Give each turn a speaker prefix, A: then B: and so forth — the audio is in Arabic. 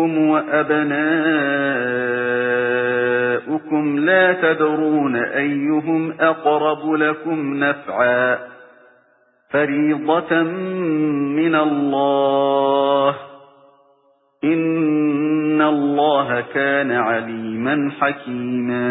A: آباؤكم وأبناؤكم لا تدرون أيهم أقرب لكم نفعا فريضة من الله إِنَّ اللَّهَ كَانَ عَلِيمًا حَكِيمًا